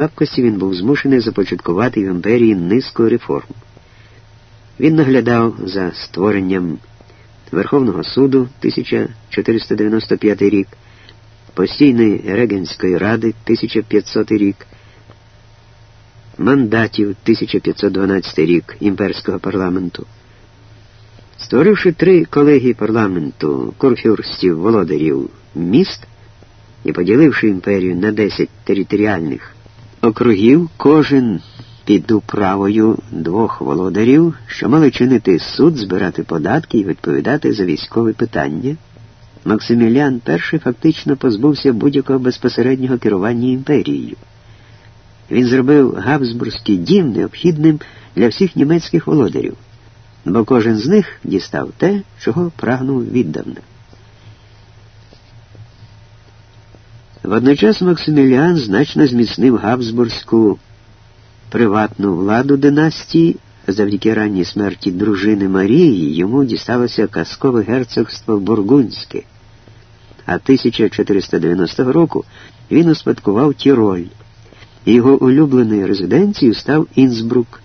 слабкості він був змушений започаткувати в імперії низку реформ. Він наглядав за створенням Верховного суду 1495 рік, постійної Регенської ради 1500 рік, мандатів 1512 рік імперського парламенту. Створивши три колегії парламенту курфюрстів володарів міст і поділивши імперію на 10 територіальних округів, кожен під управою двох володарів, що мали чинити суд, збирати податки і відповідати за військові питання, Максиміліан І фактично позбувся будь-якого безпосереднього керування імперією. Він зробив Габсбурзький дім необхідним для всіх німецьких володарів, бо кожен з них дістав те, чого прагнув віддавна. Водночас Максиміліан значно зміцнив Габсбурзьку приватну владу династії, завдяки ранній смерті дружини Марії йому дісталося казкове герцогство Бургундське, а 1490 року він успадкував Тіроль, його улюбленою резиденцією став Інсбрук.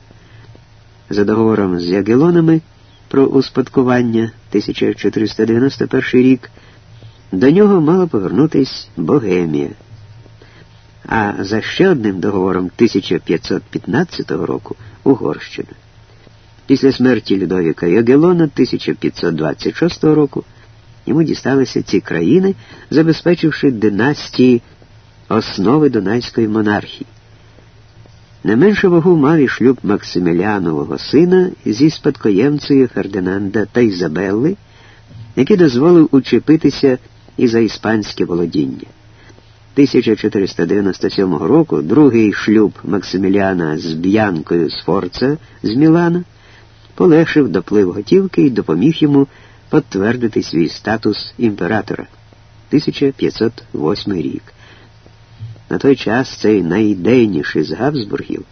За договором з Ягелонами про успадкування 1491 рік до нього мала повернутись Богемія. А за ще одним договором 1515 року Угорщина. Після смерті Людовіка Ягелона 1526 року йому дісталися ці країни, забезпечивши династії основи Дунайської монархії. Не менше вагу мав і шлюб Максиміліанового сина зі спадкоємцею Фердинанда та Ізабелли, який дозволив учепитися і за іспанське володіння. 1497 року другий шлюб Максиміліана з Б'янкою Сфорца з Мілана полегшив доплив готівки і допоміг йому підтвердити свій статус імператора 1508 рік. На той час цей найідейніший з Габсбургів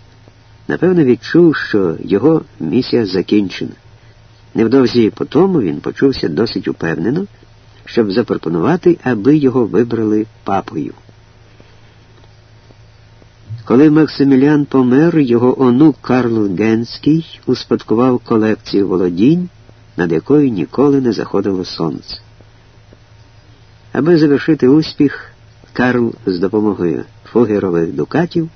напевно відчув, що його місія закінчена. Невдовзі по тому він почувся досить упевнено, щоб запропонувати, аби його вибрали папою. Коли Максиміліан помер, його онук Карл Генський успадкував колекцію володінь, над якою ніколи не заходило сонце. Аби завершити успіх, Карл з допомогою фугерових дукатів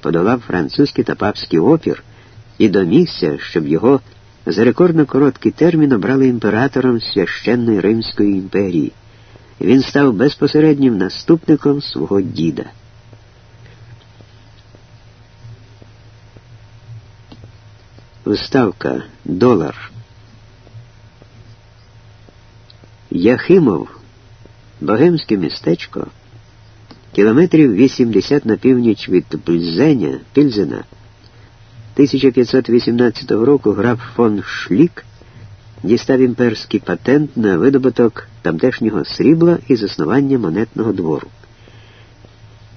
подолав французький та папський опір і домігся, щоб його за рекордно короткий термін обрали імператором священної Римської імперії. Він став безпосереднім наступником свого діда. Вставка долар. Яхимов, богемське містечко, кілометрів 80 на північ від Пільзеня, Пільзена, 1518 року граф фон Шлік дістав імперський патент на видобуток тамтешнього срібла і заснування монетного двору.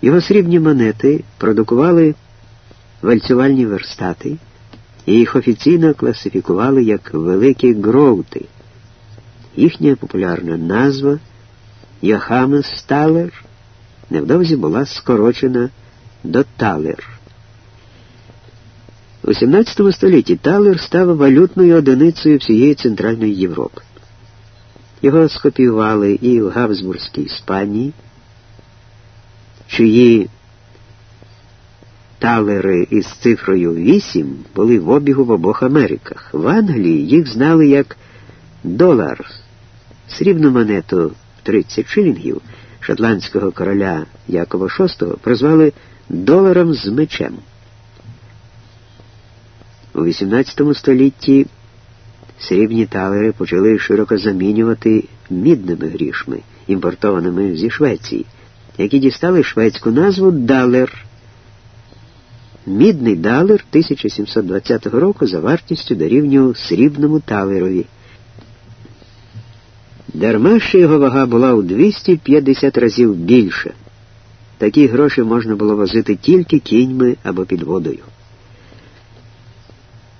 Його срібні монети продукували вальцювальні верстати і їх офіційно класифікували як великі гроути. Їхня популярна назва Йохамес Талер невдовзі була скорочена до Талер. У 17 столітті Талер став валютною одиницею всієї Центральної Європи. Його скопіювали і в Габсбурзькій Іспанії, чиї талери із цифрою 8 були в обігу в обох Америках. В Англії їх знали як долар, срібну монету 30 шилінгів шотландського короля Якова VI прозвали доларом з мечем. У XVIII столітті срібні талери почали широко замінювати мідними грішми, імпортованими зі Швеції, які дістали шведську назву далер. Мідний далер 1720 року за вартістю дорівнював срібному талерові. Дарма що його вага була у 250 разів більша. Такі гроші можна було возити тільки кіньми або під водою.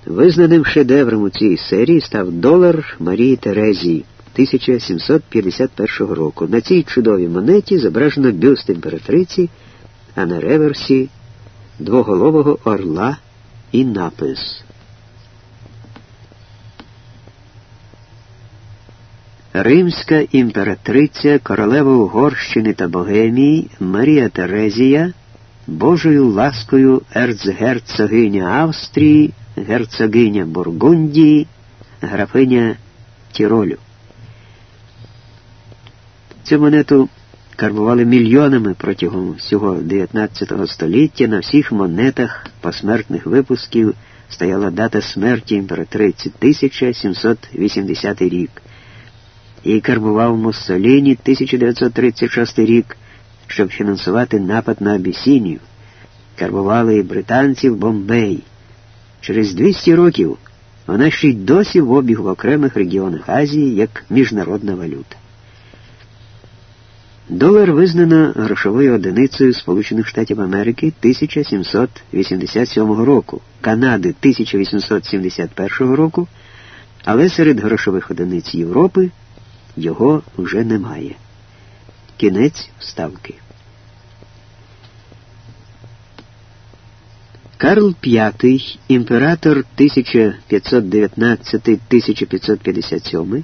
Визнаним шедевром у цій серії став долар Марії Терезії 1751 року. На цій чудовій монеті зображено бюст імператриці, а на реверсі двоголового орла і напис. Римська імператриця королева Угорщини та Богемії Марія Терезія, Божою ласкою ерцгерцогиня Австрії, герцогиня Бургундії, графиня Тіролю. Цю монету карбували мільйонами протягом всього 19 століття на всіх монетах посмертних випусків стояла дата смерті імператриці 1780 рік. І карбував Муссоліні 1936 рік, щоб фінансувати напад на Абісінію. Карбували і британці в Бомбей. Через 200 років вона ще й досі в обіг в окремих регіонах Азії як міжнародна валюта. Долар визнано грошовою одиницею Сполучених Штатів Америки 1787 року, Канади 1871 року, але серед грошових одиниць Європи його вже немає. Кінець вставки. Карл V, імператор 1519-1557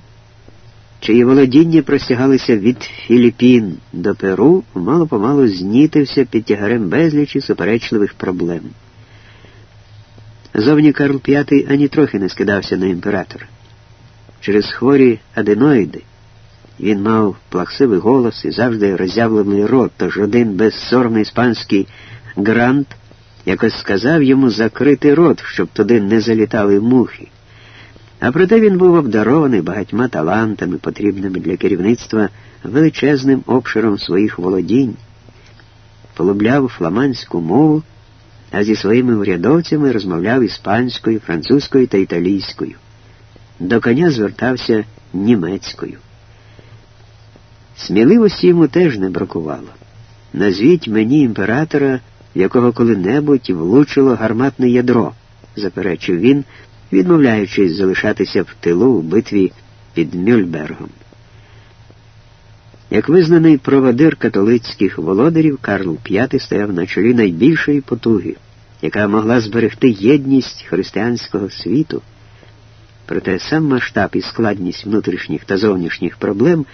чиї володіння простягалися від Філіппін до Перу, мало помалу знітився під тягарем безлічі суперечливих проблем. Зовні Карл V ані трохи не скидався на імператора. Через хворі аденоїди він мав плаксивий голос і завжди роззявлений рот, тож один безсорний іспанський грант якось сказав йому закрити рот, щоб туди не залітали мухи. А проте він був обдарований багатьма талантами, потрібними для керівництва величезним обширом своїх володінь, полюбляв фламандську мову, а зі своїми урядовцями розмовляв іспанською, французькою та італійською. До коня звертався німецькою. Сміливості йому теж не бракувало. Назвіть мені імператора, якого коли-небудь влучило гарматне ядро, заперечив він відмовляючись залишатися в тилу у битві під Мюльбергом. Як визнаний проводир католицьких володарів, Карл V стояв на чолі найбільшої потуги, яка могла зберегти єдність християнського світу. Проте сам масштаб і складність внутрішніх та зовнішніх проблем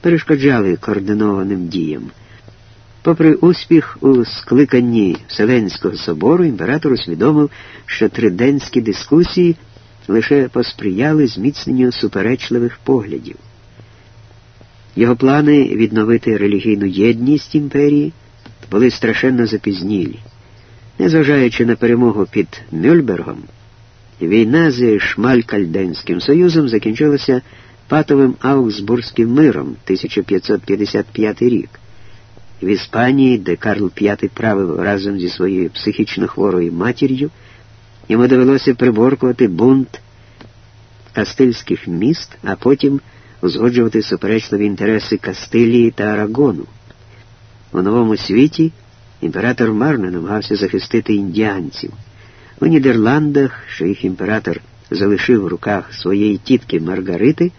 перешкоджали координованим діям. Попри успіх у скликанні Вселенського собору, імператор усвідомив, що триденські дискусії лише посприяли зміцненню суперечливих поглядів. Його плани відновити релігійну єдність імперії були страшенно запізнілі. Незважаючи на перемогу під Мюльбергом, війна з Шмалькальденським союзом закінчилася патовим Аугсбурзьким миром 1555 рік. В Іспанії, де Карл V правив разом зі своєю психічно хворою матір'ю, йому довелося приборкувати бунт кастильських міст, а потім узгоджувати суперечливі інтереси Кастилії та Арагону. У новому світі імператор марно намагався захистити індіанців. У Нідерландах, що їх імператор залишив в руках своєї тітки Маргарити,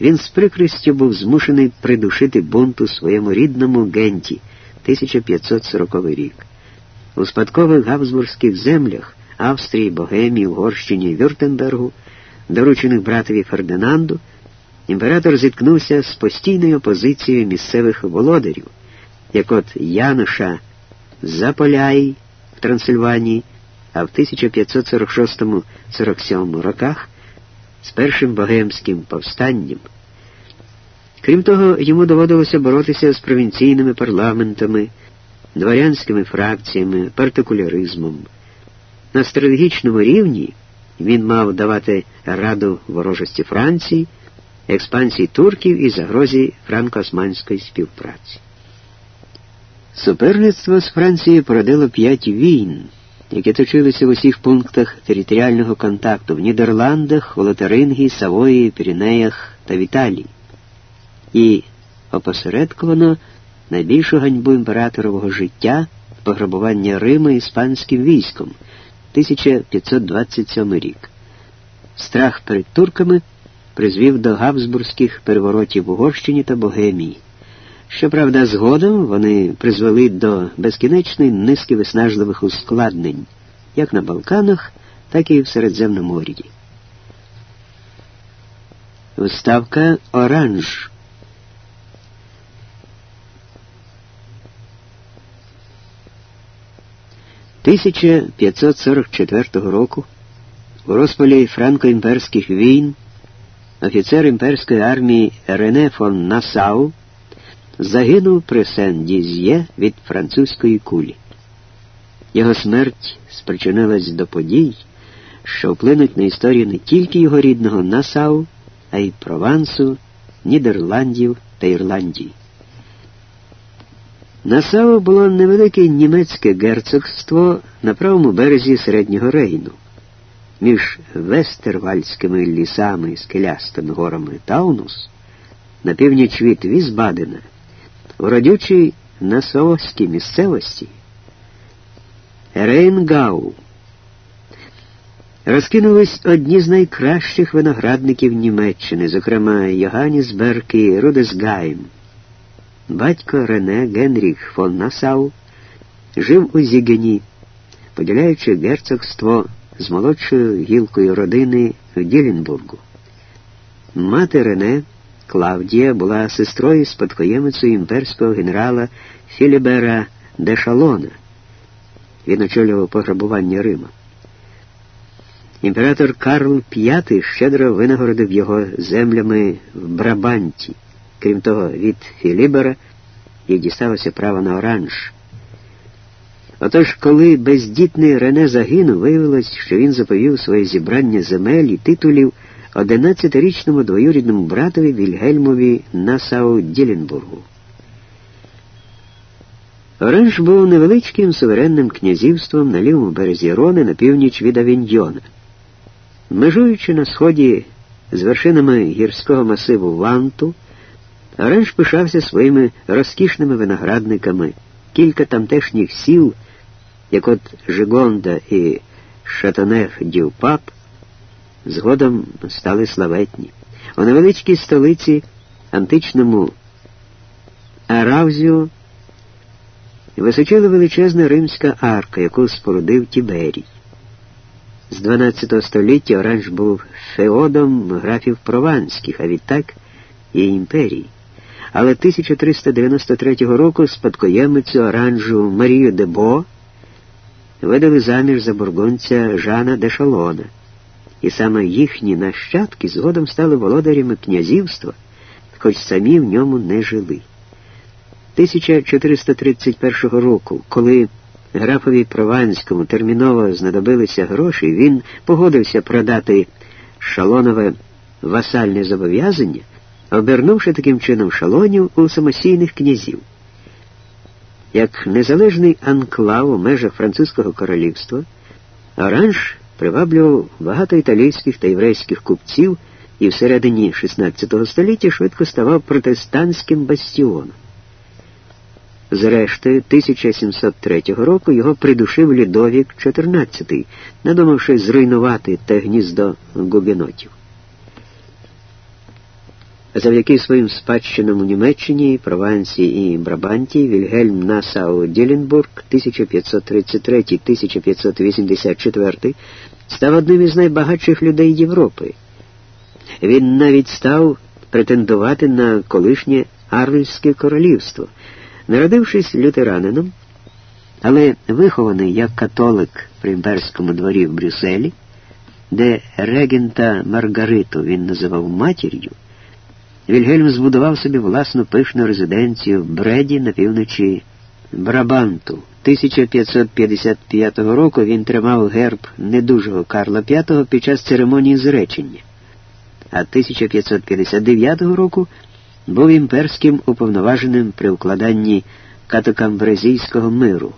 він з прикрістю був змушений придушити бунт у своєму рідному Генті 1540 рік. У спадкових габсбурзьких землях Австрії, Богемії, Угорщині і Вюртембергу, доручених братові Фердинанду, імператор зіткнувся з постійною опозицією місцевих володарів, як от Януша Заполяй в Трансильванії, а в 1546-47 роках з першим богемським повстанням. Крім того, йому доводилося боротися з провінційними парламентами, дворянськими фракціями, партикуляризмом. На стратегічному рівні він мав давати раду ворожості Франції, експансії турків і загрозі франко-османської співпраці. Суперництво з Францією породило п'ять війн які точилися в усіх пунктах територіального контакту в Нідерландах, Лотарингії, Савої, Пірінеях та в Італії. І опосередковано найбільшу ганьбу імператорового життя пограбування Рима іспанським військом 1527 рік. Страх перед турками призвів до габсбурзьких переворотів в Угорщині та Богемії. Щоправда, згодом вони призвели до безкінечної низки виснажливих ускладнень як на Балканах, так і в Середземномор'ї. Вставка Оранж. «1544 року у розпалі франко-імперських війн офіцер імперської армії Рене фон Насау загинув при Сен-Діз'є від французької кулі. Його смерть спричинилась до подій, що вплинуть на історію не тільки його рідного Насау, а й Провансу, Нідерландів та Ірландії. Насау було невелике німецьке герцогство на правому березі середнього рейну, між вестервальськими лісами і скелястими горами Таунус, на північ від Візбадена, у родючій Насаоській місцевості. Рейнгау. Розкинулись одні з найкращих виноградників Німеччини, зокрема Йоганнісберг і Рудесгайм. Батько Рене Генріх фон Насау жив у Зігені, поділяючи герцогство з молодшою гілкою родини в Ділінбургу. Мати Рене Клавдія була сестрою спадкоємицею імперського генерала Філібера де Шалона. Він очолював пограбування Рима. Імператор Карл V щедро винагородив його землями в Брабанті. Крім того, від Філібера їй дісталося право на оранж. Отож, коли бездітний Рене загинув, виявилось, що він заповів своє зібрання земель і титулів 11-річному двоюрідному братові Вільгельмові Насау Діленбургу. Оранж був невеличким суверенним князівством на лівому березі Рони на північ від Авіньйона. Межуючи на сході з вершинами гірського масиву Ванту, Оранж пишався своїми розкішними виноградниками, кілька тамтешніх сіл, як от Жигонда і Шатанех Дівпап, згодом стали славетні. У невеличкій столиці античному Аравзіо височила величезна римська арка, яку спорудив Тіберій. З 12 століття Оранж був феодом графів Прованських, а відтак і імперії. Але 1393 року спадкоємицю Оранжу Марію Дебо видали заміж за бургунця Жана де Шалона, і саме їхні нащадки згодом стали володарями князівства, хоч самі в ньому не жили. 1431 року, коли графові Прованському терміново знадобилися гроші, він погодився продати шалонове васальне зобов'язання, обернувши таким чином шалонів у самостійних князів. Як незалежний анклав у межах французького королівства, Оранж приваблював багато італійських та єврейських купців і всередині XVI століття швидко ставав протестантським бастіоном. Зрештою, 1703 року його придушив Людовік XIV, надумавши зруйнувати те гніздо гугенотів. Завдяки своїм спадщинам у Німеччині, Провансі і Брабанті Вільгельм Насау Діленбург 1533-1584 став одним із найбагатших людей Європи. Він навіть став претендувати на колишнє Арльське королівство. Народившись лютеранином, але вихований як католик при імперському дворі в Брюсселі, де регента Маргариту він називав матір'ю, Вільгельм збудував собі власну пишну резиденцію в Бреді на півночі Брабанту. 1555 року він тримав герб недужого Карла V під час церемонії зречення, а 1559 року був імперським уповноваженим при укладанні катокамбрезійського миру.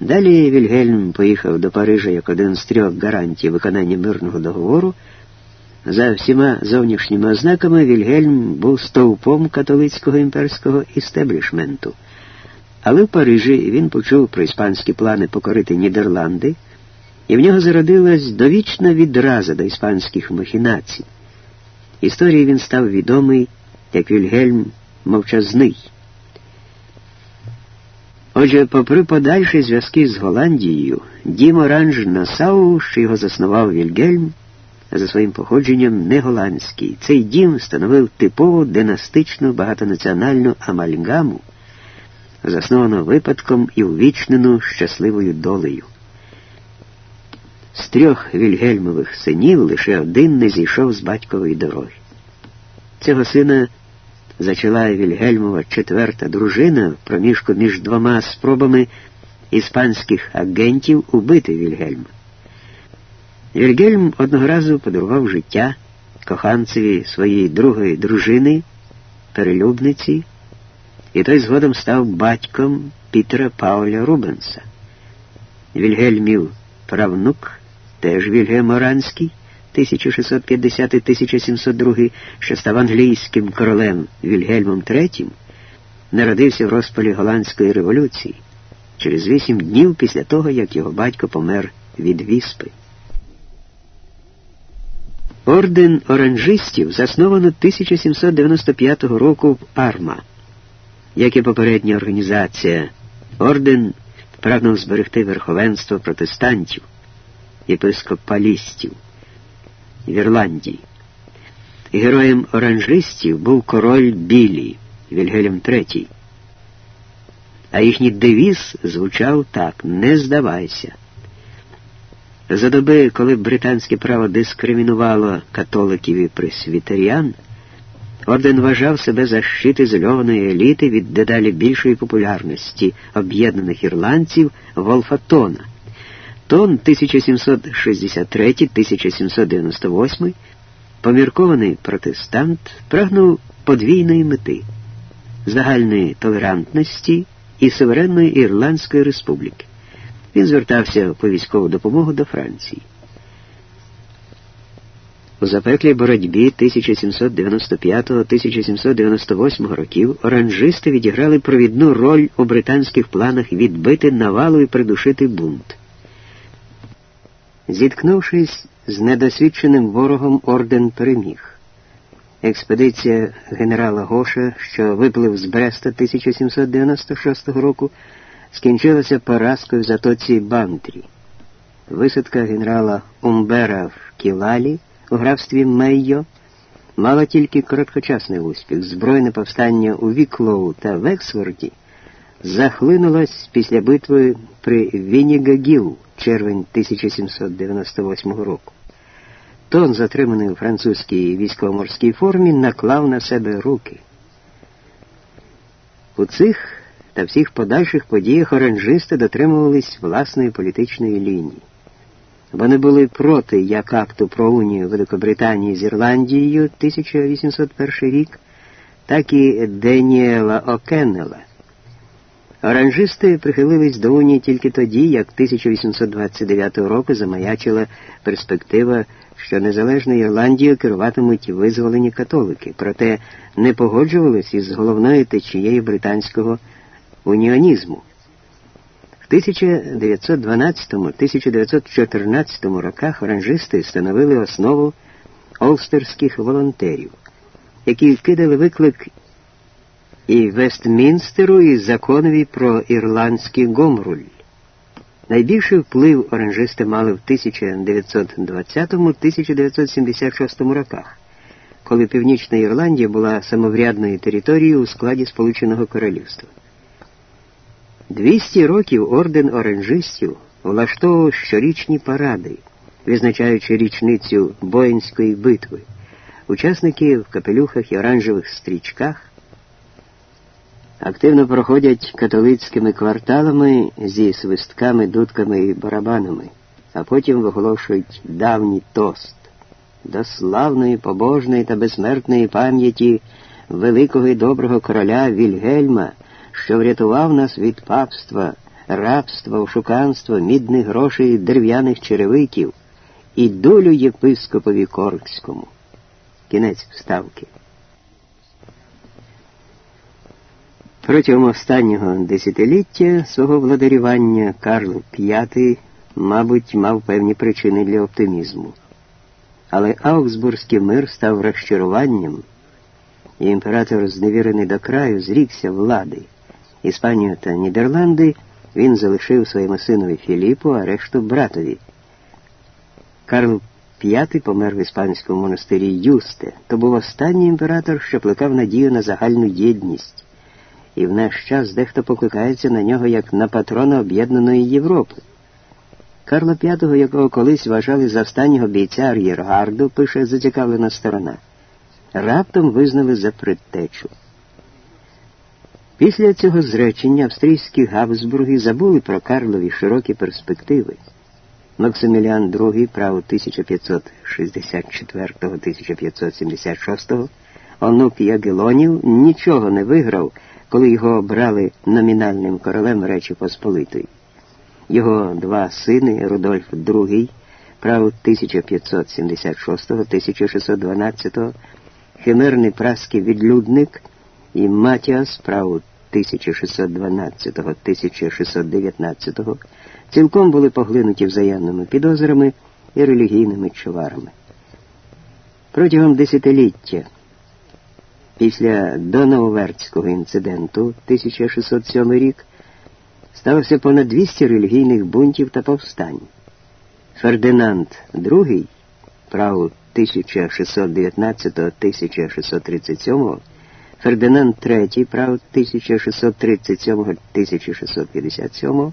Далі Вільгельм поїхав до Парижа як один з трьох гарантій виконання мирного договору. За всіма зовнішніми ознаками Вільгельм був стовпом католицького імперського істеблішменту. Але в Парижі він почув про іспанські плани покорити Нідерланди, і в нього зародилась довічна відраза до іспанських махінацій. Історії він став відомий як Вільгельм мовчазний. Отже, попри подальші зв'язки з Голландією, дім Оранж Насау, що його заснував Вільгельм, за своїм походженням не голландський. Цей дім становив типову династичну багатонаціональну амальгаму, засновану випадком і увічнену щасливою долею. З трьох вільгельмових синів лише один не зійшов з батькової дороги. Цього сина зачала Вільгельмова четверта дружина в проміжку між двома спробами іспанських агентів убити Вільгельма. Вільгельм одного разу подарував життя коханцеві своєї другої дружини, перелюбниці, і той згодом став батьком Пітера Пауля Рубенса. Вільгельмів правнук, теж Вільгельм Оранський, 1650-1702, що став англійським королем Вільгельмом III, народився в розпалі Голландської революції через вісім днів після того, як його батько помер від віспи. Орден оранжистів засновано 1795 року в Арма. Як і попередня організація, орден прагнув зберегти верховенство протестантів, єпископалістів в Ірландії. Героєм оранжистів був король Білі Вільгельм III. А їхній девіз звучав так Не здавайся. За доби, коли британське право дискримінувало католиків і пресвітеріан, орден вважав себе за щит ізольованої еліти від дедалі більшої популярності об'єднаних ірландців Волфа Тона. Тон 1763-1798, поміркований протестант, прагнув подвійної мети загальної толерантності і суверенної Ірландської республіки. Він звертався по військову допомогу до Франції. У запеклій боротьбі 1795-1798 років оранжисти відіграли провідну роль у британських планах відбити навалу і придушити бунт. Зіткнувшись з недосвідченим ворогом, орден переміг. Експедиція генерала Гоша, що виплив з Бреста 1796 року, скінчилася поразкою в затоці Бантрі. Висадка генерала Умбера в Кілалі у графстві Мейо мала тільки короткочасний успіх. Збройне повстання у Віклоу та Вексфорді захлинулось після битви при Вінігар-Гіл червень 1798 року. Тон, затриманий у французькій військово-морській формі, наклав на себе руки. У цих та всіх подальших подіях оранжисти дотримувались власної політичної лінії. Вони були проти як акту про унію Великобританії з Ірландією 1801 рік, так і Деніела Океннела. Оранжисти прихилились до унії тільки тоді, як 1829 року замаячила перспектива, що незалежною Ірландією керуватимуть визволені католики, проте не погоджувались із головною течією британського уніонізму. В 1912-1914 роках оранжисти становили основу олстерських волонтерів, які кидали виклик і Вестмінстеру і законові про ірландський гомруль. Найбільший вплив оранжисти мали в 1920-1976 роках, коли Північна Ірландія була самоврядною територією у складі Сполученого Королівства. 200 років орден оранжистів влаштовував щорічні паради, визначаючи річницю Боїнської битви. Учасники в капелюхах і оранжевих стрічках активно проходять католицькими кварталами зі свистками, дудками і барабанами, а потім виголошують давній тост до славної, побожної та безсмертної пам'яті великого і доброго короля Вільгельма що врятував нас від папства, рабства, ошуканства, мідних грошей, дерев'яних черевиків і долю єпископові Коркському. Кінець вставки. Протягом останнього десятиліття свого владарювання Карл V, мабуть, мав певні причини для оптимізму. Але Аугсбурзький мир став розчаруванням, і імператор, зневірений до краю, зрікся влади Іспанію та Нідерланди він залишив своєму синові Філіпу, а решту братові. Карл V помер в іспанському монастирі Юсте. То був останній імператор, що плекав надію на загальну єдність. І в наш час дехто покликається на нього як на патрона Об'єднаної Європи. Карла V, якого колись вважали за останнього бійця ар'єргарду, пише зацікавлена сторона, раптом визнали за предтечу. Після цього зречення австрійські Габсбурги забули про Карлові широкі перспективи. Максиміліан II, право 1564-1576, онук Ягелонів нічого не виграв, коли його обрали номінальним королем Речі Посполитої. Його два сини, Рудольф II, право 1576-1612, химерний праський відлюдник і Матіас, право 1612-1619, цілком були поглинуті взаємними підозрами і релігійними чуварами. Протягом десятиліття після Доновертського інциденту 1607 рік сталося понад 200 релігійних бунтів та повстань. Фердинанд II, право 1619-1637, Фердинанд III, право 1637-1657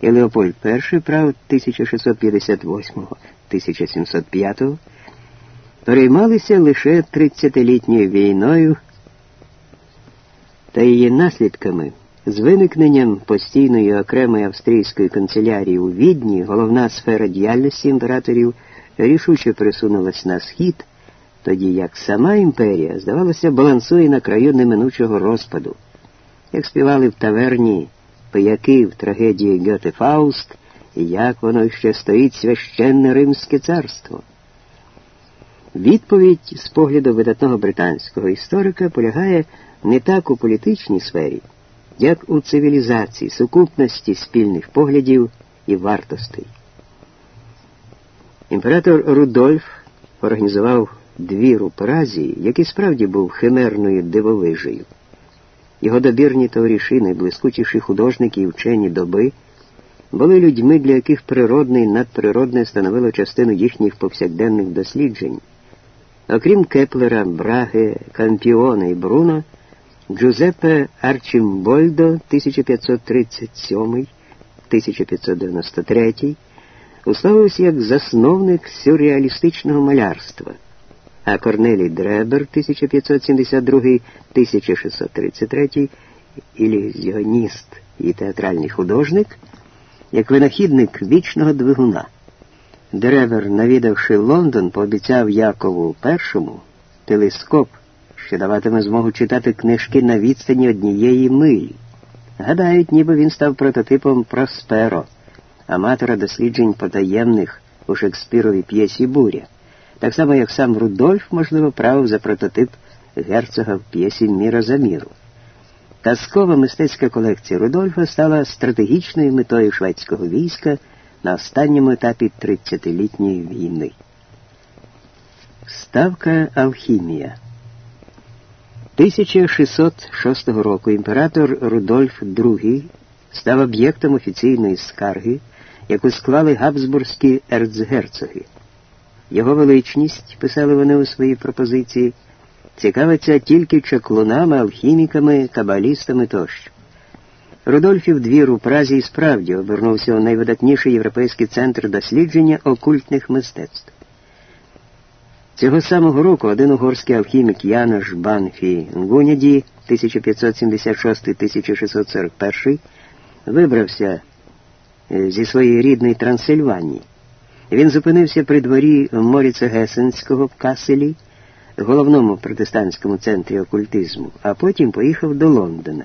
і Леопольд І, право 1658-1705, переймалися лише 30-літньою війною та її наслідками. З виникненням постійної окремої австрійської канцелярії у Відні головна сфера діяльності імператорів рішуче присунулась на схід, тоді як сама імперія, здавалося, балансує на краю неминучого розпаду, як співали в таверні пияки в трагедії Гьоте Фауст, і як воно ще стоїть священне Римське царство. Відповідь з погляду видатного британського історика полягає не так у політичній сфері як у цивілізації, сукупності спільних поглядів і вартостей. Імператор Рудольф організував двір у Празі, який справді був химерною дивовижею. Його добірні товариші, найблискучіші художники і вчені доби, були людьми, для яких природне і надприродне становило частину їхніх повсякденних досліджень. Окрім Кеплера, Браге, Кампіона і Бруно, Джузеппе Арчимбольдо 1537-1593 уславився як засновник сюрреалістичного малярства, а Корнелій Дребер 1572-1633 ілюзіоніст і театральний художник, як винахідник вічного двигуна. Дребер, навідавши Лондон, пообіцяв Якову І телескоп що даватиме змогу читати книжки на відстані однієї милі. Гадають, ніби він став прототипом Просперо, аматора досліджень потаємних у Шекспіровій п'єсі Буря, так само, як сам Рудольф, можливо, правив за прототип герцога в п'єсі Міра за міру. Казкова мистецька колекція Рудольфа стала стратегічною метою шведського війська на останньому етапі 30-літньої війни. Ставка Алхімія 1606 року імператор Рудольф II став об'єктом офіційної скарги, яку склали габсбурзькі ерцгерцоги. Його величність, писали вони у своїй пропозиції, цікавиться тільки чаклунами, алхіміками, кабалістами тощо. Рудольфів двір у Празі і справді обернувся у найвидатніший європейський центр дослідження окультних мистецтв. Цього самого року один угорський алхімік Янош Банфі Гуняді 1576-1641 вибрався е, зі своєї рідної Трансильванії. Він зупинився при дворі Моріца Гесенського в Каселі, головному протестантському центрі окультизму, а потім поїхав до Лондона.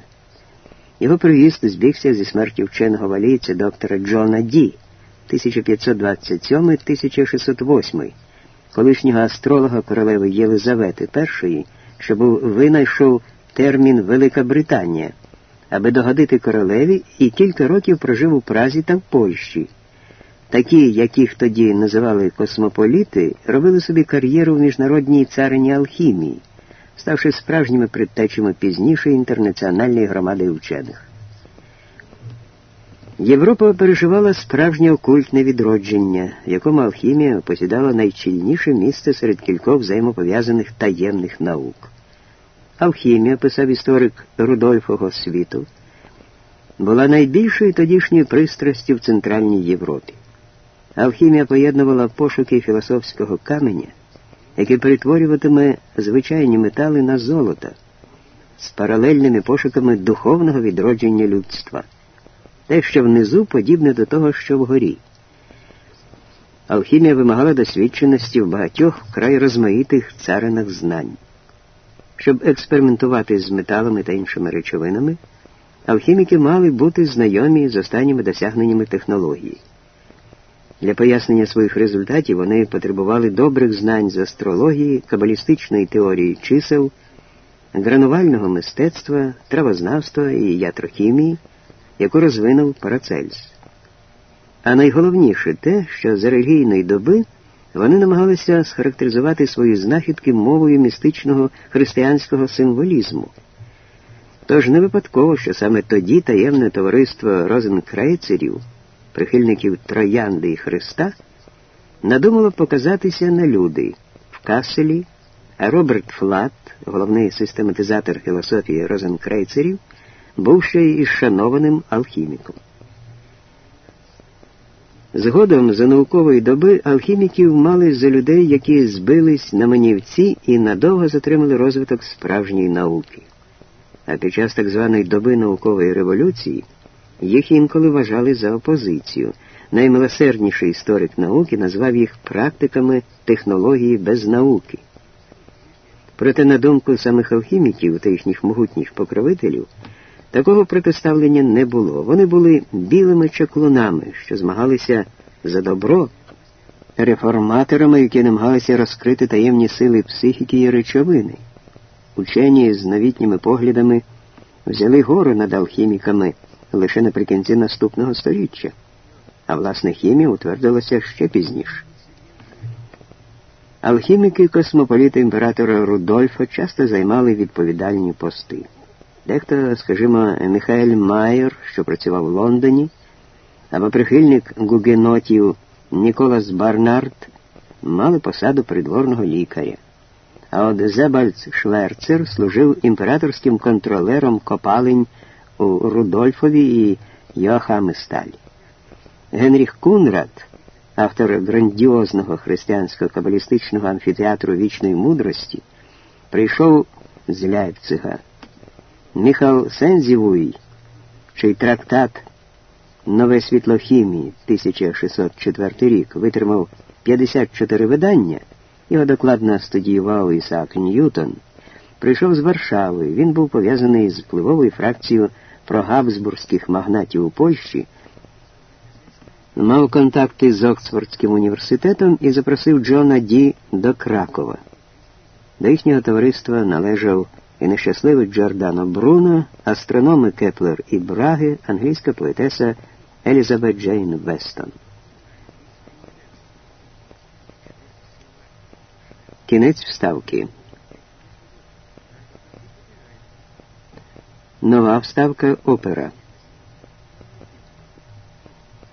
Його приїзд збігся зі смерті вченого валійця доктора Джона Ді 1527-1608 колишнього астролога королеви Єлизавети І, що був винайшов термін Велика Британія, аби догодити королеві і кілька років прожив у Празі та в Польщі. Такі, яких тоді називали космополіти, робили собі кар'єру в міжнародній царині алхімії, ставши справжніми предтечами пізніше інтернаціональної громади вчених. Європа переживала справжнє окультне відродження, в якому алхімія посідала найчільніше місце серед кількох взаємопов'язаних таємних наук. Алхімія, писав історик Рудольфого світу, була найбільшою тодішньою пристрастю в Центральній Європі. Алхімія поєднувала пошуки філософського каменя, який перетворюватиме звичайні метали на золото, з паралельними пошуками духовного відродження людства те, що внизу подібне до того, що вгорі. Алхімія вимагала досвідченості в багатьох вкрай розмаїтих царинах знань. Щоб експериментувати з металами та іншими речовинами, алхіміки мали бути знайомі з останніми досягненнями технології. Для пояснення своїх результатів вони потребували добрих знань з астрології, кабалістичної теорії чисел, гранувального мистецтва, травознавства і ятрохімії яку розвинув Парацельс. А найголовніше те, що за релігійної доби вони намагалися схарактеризувати свої знахідки мовою містичного християнського символізму. Тож не випадково, що саме тоді таємне товариство розенкрейцерів, прихильників Троянди і Христа, надумало показатися на люди в Каселі, а Роберт Флат, головний систематизатор філософії розенкрейцерів, був ще й шанованим алхіміком. Згодом за наукової доби алхіміків мали за людей, які збились на манівці і надовго затримали розвиток справжньої науки. А під час так званої доби наукової революції їх інколи вважали за опозицію. Наймилосердніший історик науки назвав їх практиками технології без науки. Проте, на думку самих алхіміків та їхніх могутніх покровителів, Такого протиставлення не було. Вони були білими чаклунами, що змагалися за добро, реформаторами, які намагалися розкрити таємні сили психіки і речовини. Учені з новітніми поглядами взяли гору над алхіміками лише наприкінці наступного століття, а власне хімія утвердилася ще пізніше. Алхіміки космополіта імператора Рудольфа часто займали відповідальні пости. Дехто, скажімо, Михайль Майер, що працював в Лондоні, або прихильник гугенотів Ніколас Барнард мали посаду придворного лікаря. А от Зебальц Шверцер служив імператорським контролером копалень у Рудольфові і Йохамисталі. Генріх Кунрад, автор грандіозного християнського кабалістичного амфітеатру вічної мудрості, прийшов з Ляйпцига. Міхал Сензівуй, чий трактат Нове світло хімії 1604 рік витримав 54 видання, його докладно студіював Ісаак Ньютон, прийшов з Варшави. Він був пов'язаний з впливовою фракцією прогабсбурзьких магнатів у Польщі, мав контакти з Оксфордським університетом і запросив Джона Ді до Кракова. До їхнього товариства належав і нещасливий Джордано Бруно, астрономи Кеплер і Браги, англійська поетеса Елізабет Джейн Вестон. Кінець вставки. Нова вставка опера.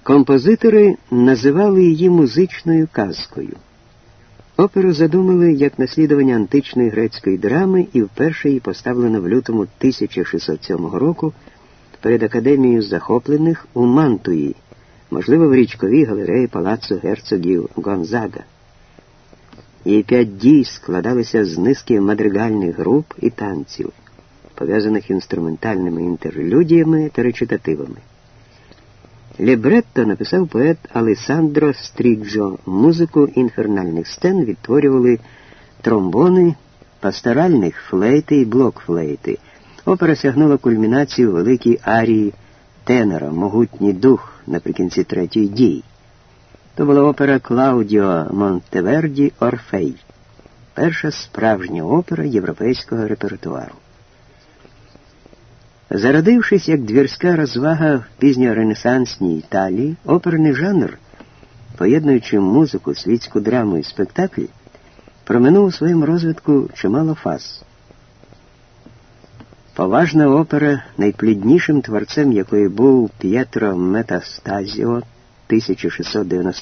Композитори називали її музичною казкою. Оперу задумали як наслідування античної грецької драми і вперше її поставлено в лютому 1607 року перед академією захоплених у Мантуї, можливо, в річковій галереї палацу герцогів Гонзага. Її п'ять дій складалися з низки мадригальних груп і танців, пов'язаних інструментальними інтерлюдіями та речитативами. Лібретто написав поет Алесандро Стріджо. Музику інфернальних стен відтворювали тромбони, пасторальних флейти і блокфлейти. Опера сягнула кульмінації великій арії тенора, могутній дух наприкінці третьої дії. То була опера Клаудіо Монтеверді Орфей, перша справжня опера європейського репертуару. Зародившись як двірська розвага в пізньоренесансній Італії, оперний жанр, поєднуючи музику, світську драму і спектаклі, проминув у своєму розвитку чимало фаз. Поважна опера, найпліднішим творцем якої був П'єтро Метастазіо 1690